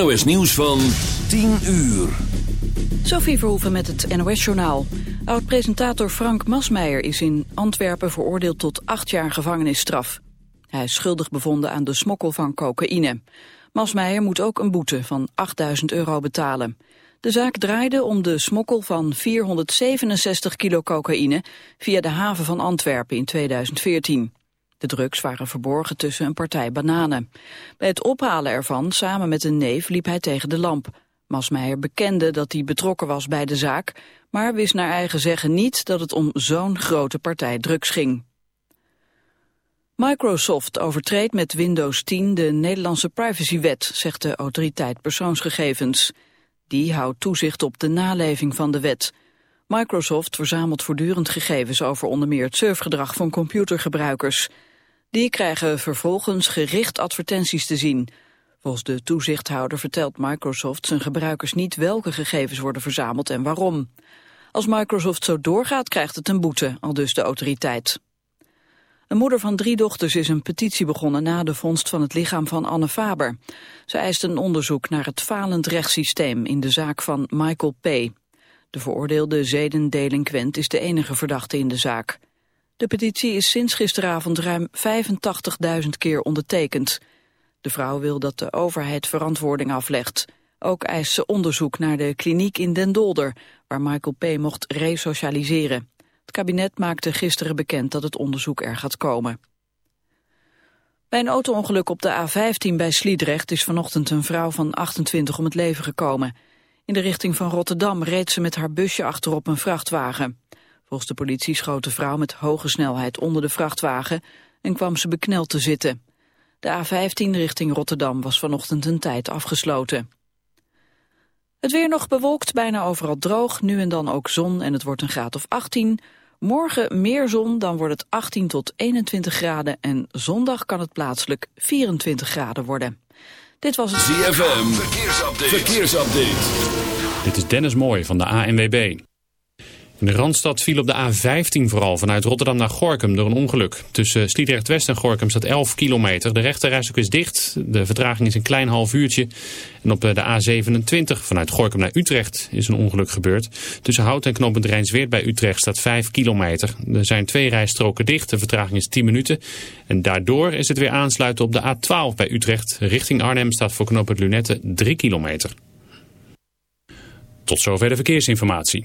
NOS Nieuws van 10 uur. Sophie Verhoeven met het NOS-journaal. Oud-presentator Frank Masmeijer is in Antwerpen veroordeeld tot acht jaar gevangenisstraf. Hij is schuldig bevonden aan de smokkel van cocaïne. Masmeijer moet ook een boete van 8000 euro betalen. De zaak draaide om de smokkel van 467 kilo cocaïne via de haven van Antwerpen in 2014. De drugs waren verborgen tussen een partij bananen. Bij het ophalen ervan, samen met een neef, liep hij tegen de lamp. Masmeijer bekende dat hij betrokken was bij de zaak, maar wist naar eigen zeggen niet dat het om zo'n grote partij drugs ging. Microsoft overtreedt met Windows 10 de Nederlandse privacywet, zegt de autoriteit persoonsgegevens. Die houdt toezicht op de naleving van de wet. Microsoft verzamelt voortdurend gegevens over onder meer het surfgedrag van computergebruikers. Die krijgen vervolgens gericht advertenties te zien. Volgens de toezichthouder vertelt Microsoft zijn gebruikers niet welke gegevens worden verzameld en waarom. Als Microsoft zo doorgaat krijgt het een boete, al dus de autoriteit. Een moeder van drie dochters is een petitie begonnen na de vondst van het lichaam van Anne Faber. Ze eist een onderzoek naar het falend rechtssysteem in de zaak van Michael P. De veroordeelde zedendelinquent is de enige verdachte in de zaak. De petitie is sinds gisteravond ruim 85.000 keer ondertekend. De vrouw wil dat de overheid verantwoording aflegt. Ook eist ze onderzoek naar de kliniek in Den Dolder, waar Michael P. mocht resocialiseren. Het kabinet maakte gisteren bekend dat het onderzoek er gaat komen. Bij een autoongeluk op de A15 bij Sliedrecht is vanochtend een vrouw van 28 om het leven gekomen. In de richting van Rotterdam reed ze met haar busje achterop een vrachtwagen. Volgens de politie schoot de vrouw met hoge snelheid onder de vrachtwagen en kwam ze bekneld te zitten. De A15 richting Rotterdam was vanochtend een tijd afgesloten. Het weer nog bewolkt, bijna overal droog, nu en dan ook zon en het wordt een graad of 18. Morgen meer zon, dan wordt het 18 tot 21 graden en zondag kan het plaatselijk 24 graden worden. Dit was het ZFM, verkeersupdate. verkeersupdate. Dit is Dennis Mooij van de ANWB. De Randstad viel op de A15 vooral vanuit Rotterdam naar Gorkum door een ongeluk. Tussen Sliedrecht West en Gorkum staat 11 kilometer. De rechterrijstok is dicht. De vertraging is een klein half uurtje. En op de A27 vanuit Gorkum naar Utrecht is een ongeluk gebeurd. Tussen Hout en knooppunt Rijnsweert bij Utrecht staat 5 kilometer. Er zijn twee rijstroken dicht. De vertraging is 10 minuten. En daardoor is het weer aansluiten op de A12 bij Utrecht. Richting Arnhem staat voor knooppunt Lunette 3 kilometer. Tot zover de verkeersinformatie.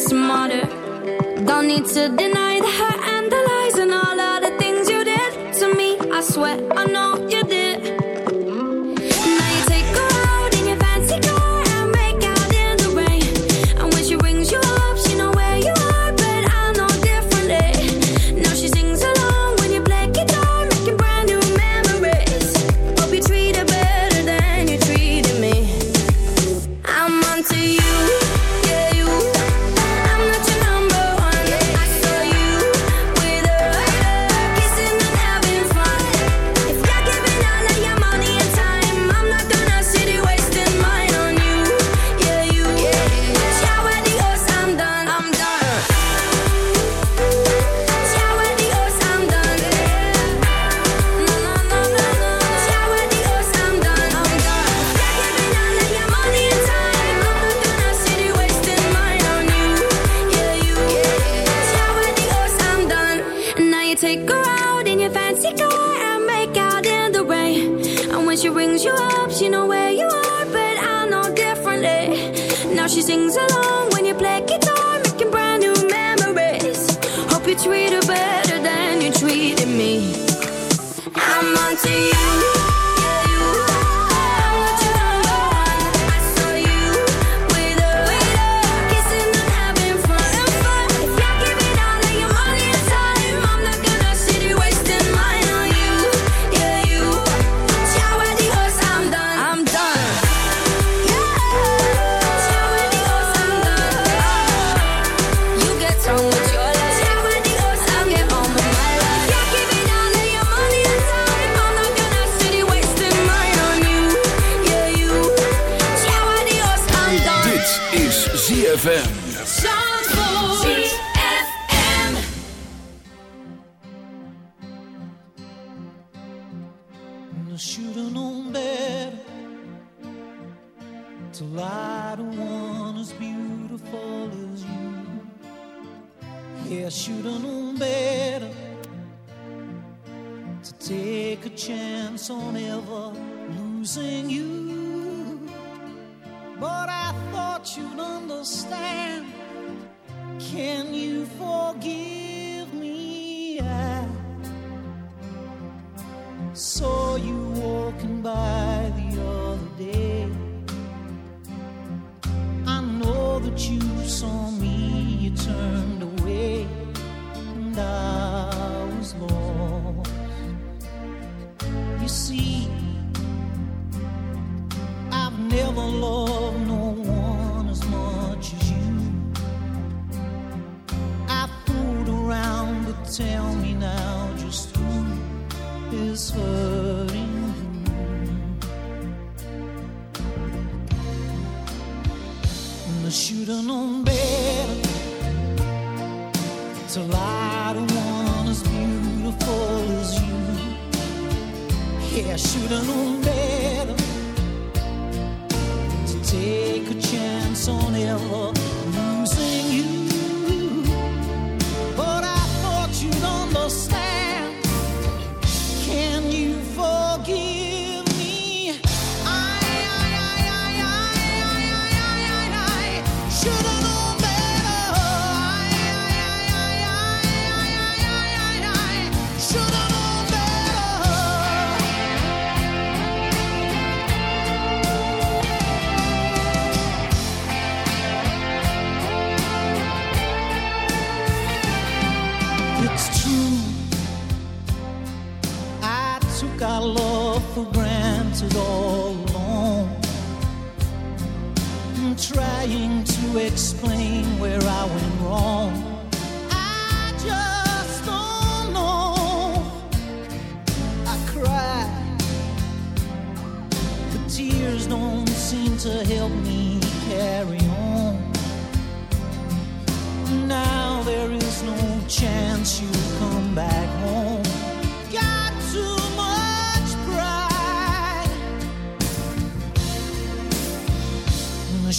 smarter. brings you up, she know where you are, but I know differently. Eh. Now she sings along when you play guitar, making brand new memories. Hope you treat her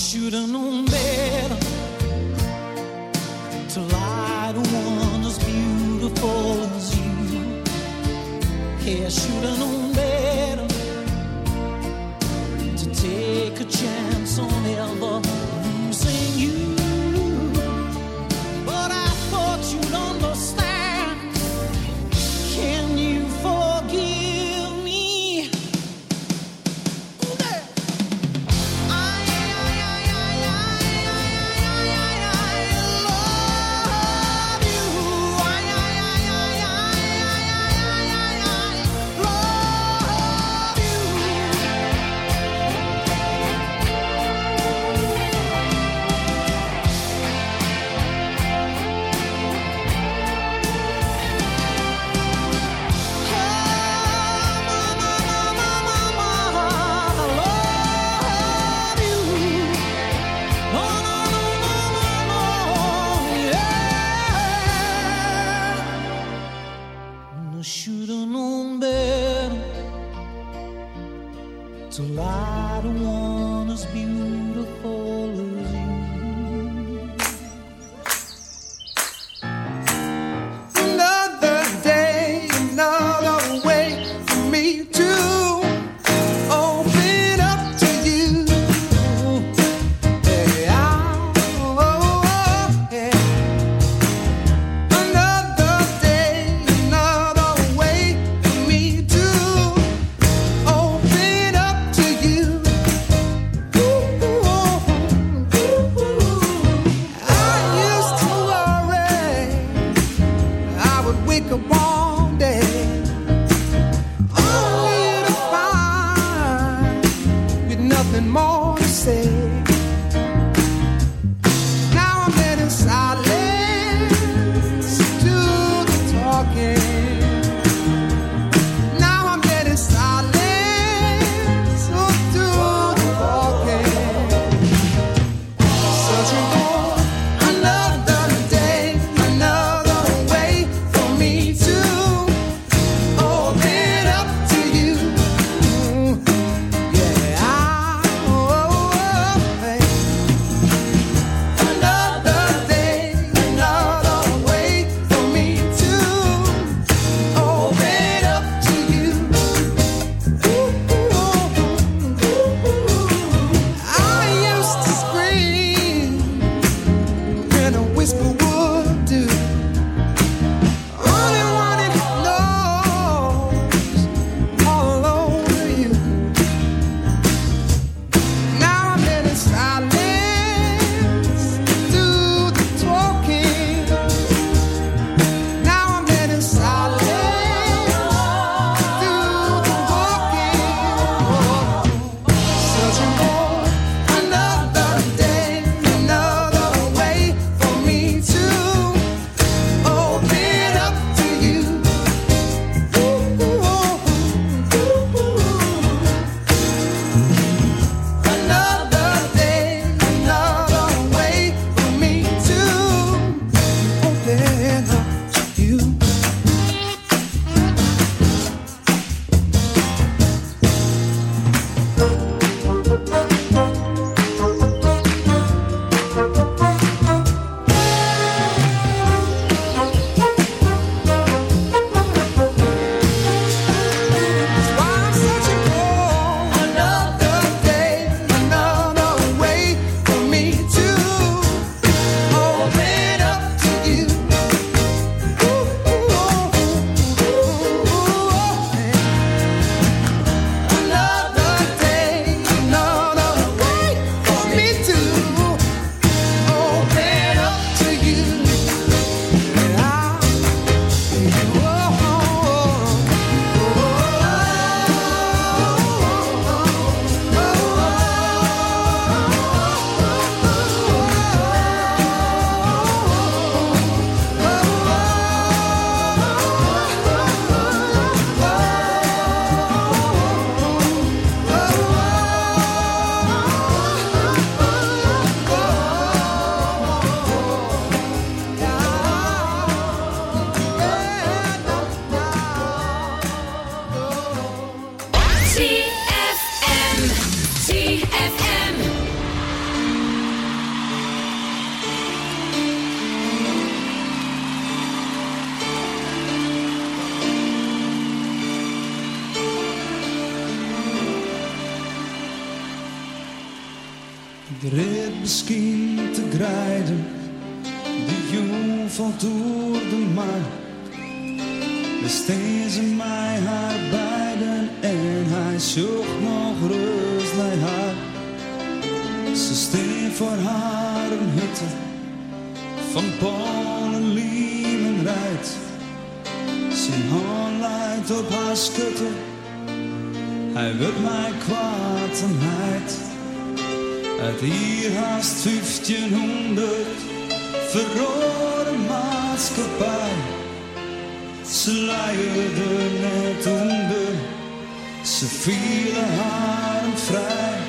should've known better to lie to one as beautiful as you. Yeah, should've known. Naar haar. Ze steen voor haar een hutte van Polen, Liemen rijdt. Zijn hand leidt op haar schutte, hij wil mij kwaad en heid. Uit hier haast 1500 verrode maatschappij. Ze luierde net onder, ze vielen haar vrij.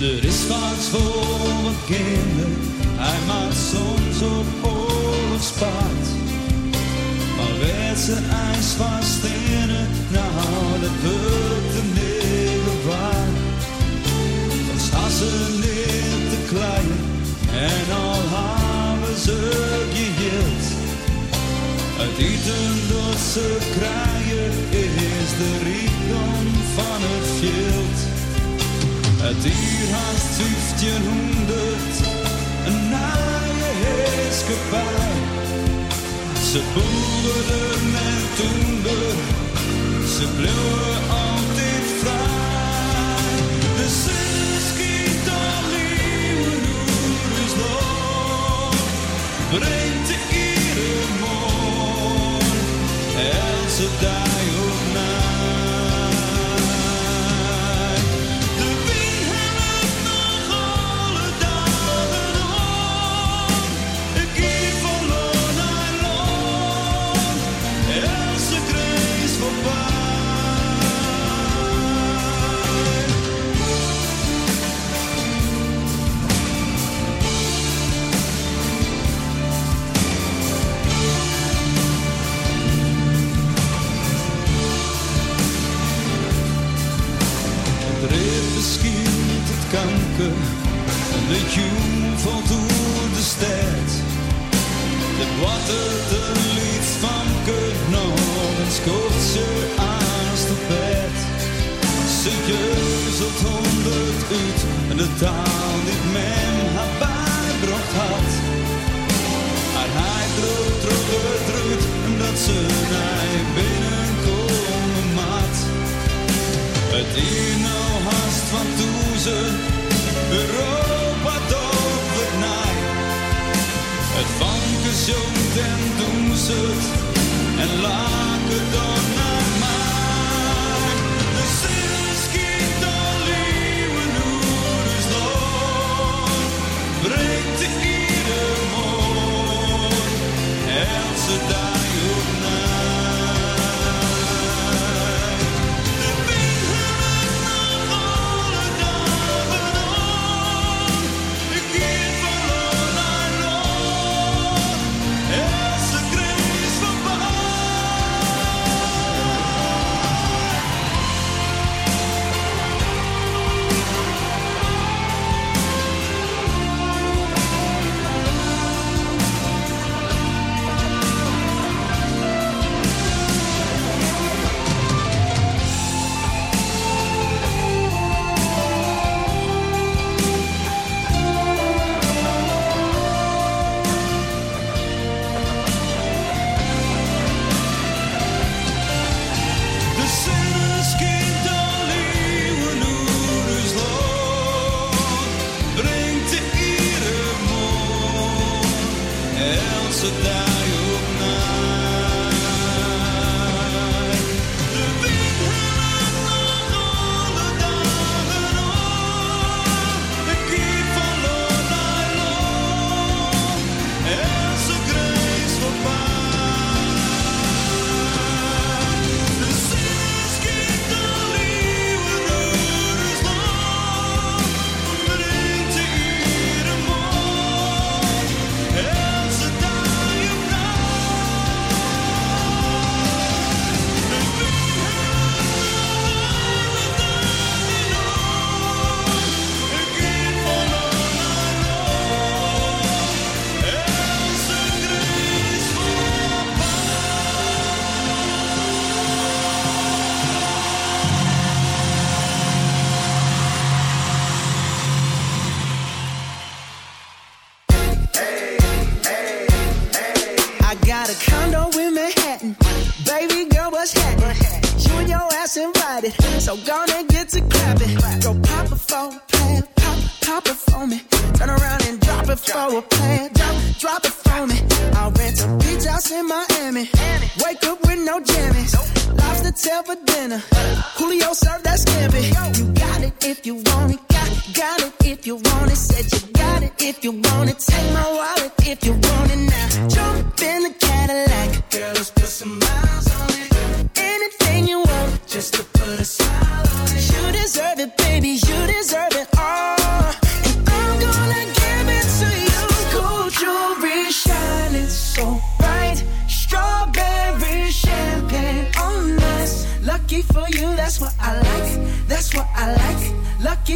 Er is vaak voor wat kinderen, hij maakt soms op oorlogspaard. Maar werd ze ijs vast het, nou dat wordt de negen waard. Dan staan ze neer te klein en al hebben ze geheeld. Het eten krijgen is de rijkdom van het veld. Het hier haast 1500, een naaie heerskepaar. Ze boerden met toender, ze bleven altijd vrij. De zon schiet al door, elke dag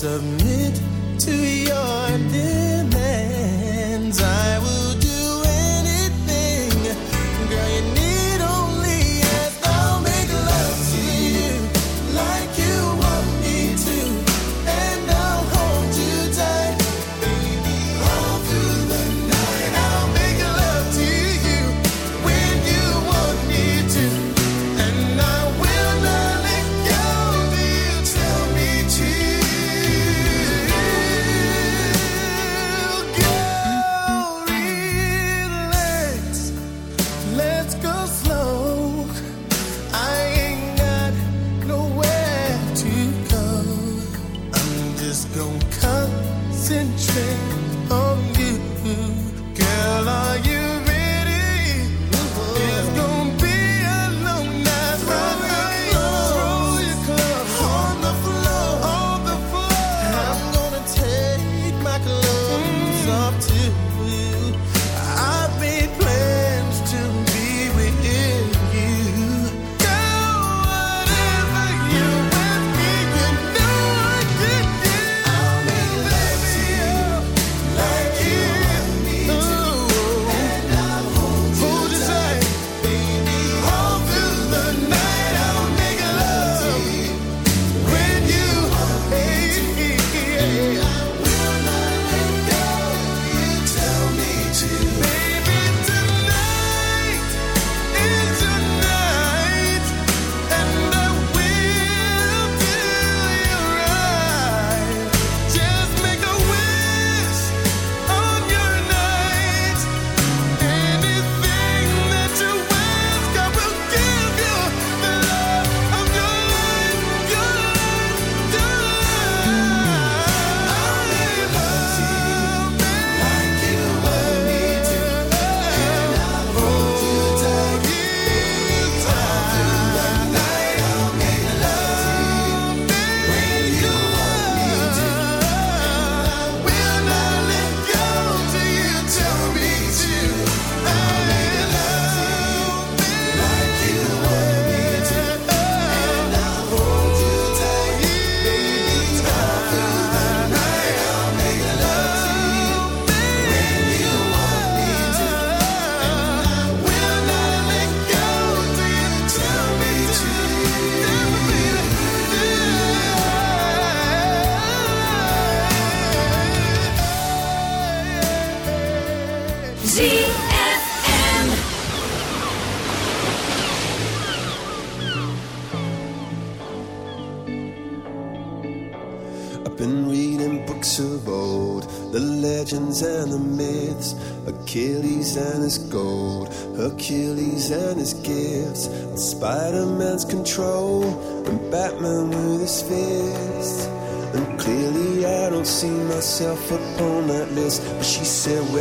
submit to your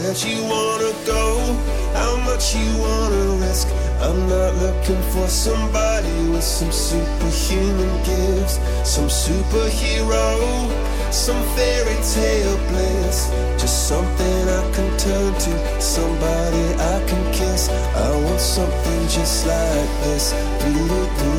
that you wanna go, how much you wanna risk. I'm not looking for somebody with some superhuman gifts, some superhero, some fairy tale bliss. Just something I can turn to, somebody I can kiss. I want something just like this. Do, do, do.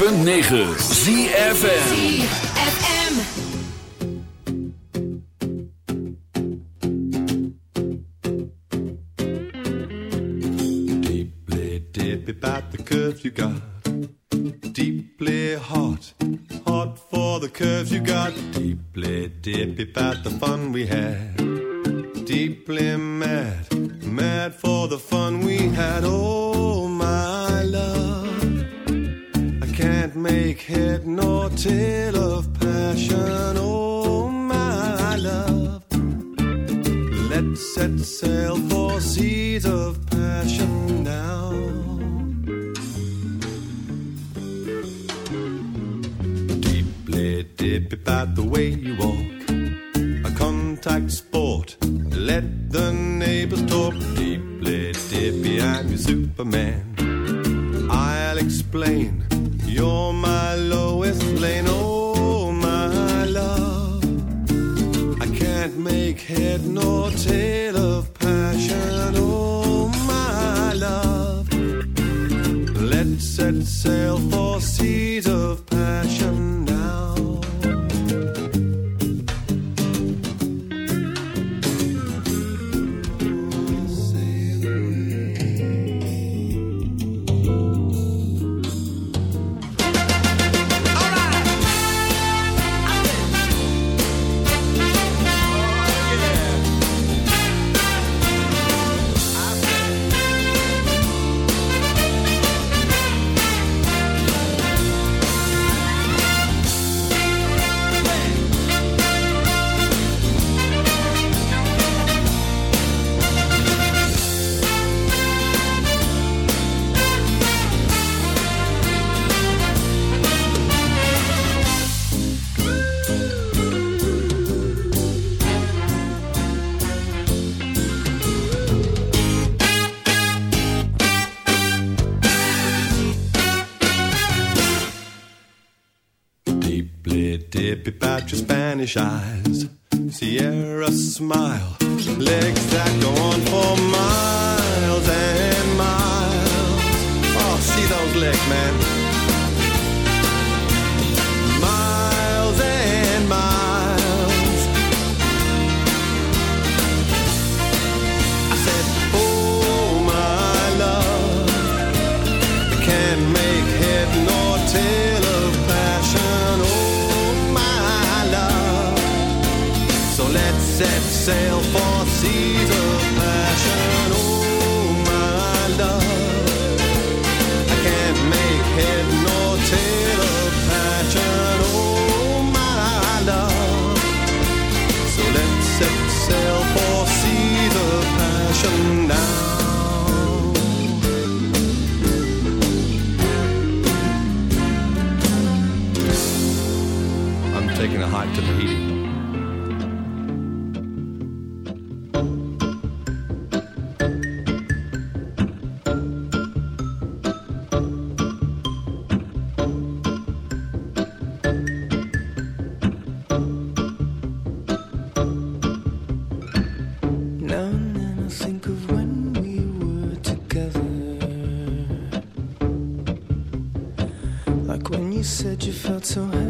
106.9 Zie about the way you man. felt so high.